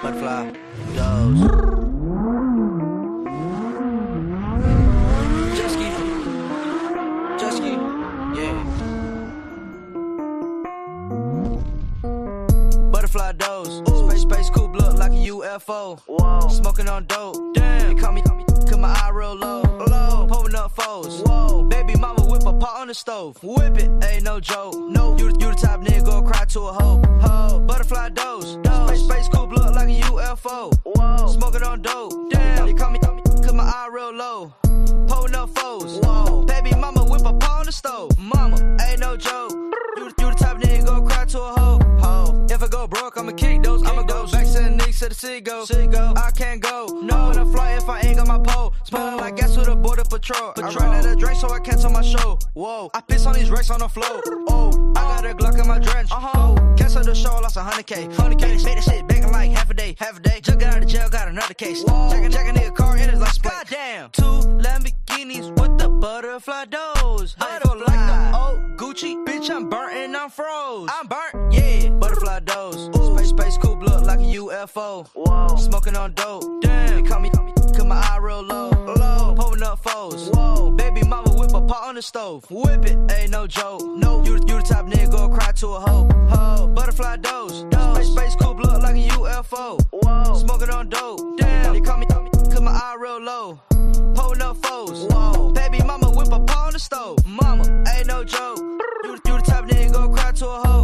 Butterfly, those. Jet ski, jet yeah. Butterfly doors, space space coupe look like a UFO. Whoa, smoking on dope. Damn, they call me, call me, cause my eye real low. Low, pulling up foes. Whoa, baby mama whip a pot on the stove. Whip it, ain't no joke. No, you, you the type nigga go cry to a hoe. Ho, butterfly doors. dose. Space space coupe Whoa, smoking on dope. Damn, they call me, call me, cause my eye real low. Pulling up foes. Whoa, baby mama whip a pot on the stove. Mama, ain't no joke. You, you the type nigga go cry to a hoe. Ho, if I go broke, I'ma kick those. I'ma go back to the niggas to the city go. go. I can't go. No, when I fly if I ain't got my pole. Smelling like gas with a border patrol. I ran out of drink, so I cancel my show. Whoa, I piss on these racks on the floor. Oh, I got a Glock in my drench. Uh huh. Cancel the show, lost a hundred K. Hundred K, made that shit back like half. Half a day. Just got out of jail, got another case. Checking, checking nigga car in his like split. Goddamn. Two Lamborghinis with the butterfly doors. I feel like the old Gucci. Bitch, I'm burnt and I'm froze. I'm burnt, yeah. Butterfly doors. Space, space coupe look like a UFO. Whoa. Smoking on dope. Damn. They call me, call me, cause my eye real low. Low. Pulling up foes. Whoa. Baby mama whip a pot on the stove. Whip it, ain't no joke. No, you, you the type nigga go cry to a hoe. Ho. Butterfly doors. UFO. Whoa. Smoking on dope. Damn. They call me, call me, cause my eye real low. Pulling up foes. Whoa. Baby mama whip a pot on the stove. Mama, ain't no joke. You, you the type nigga go cry to a hoe.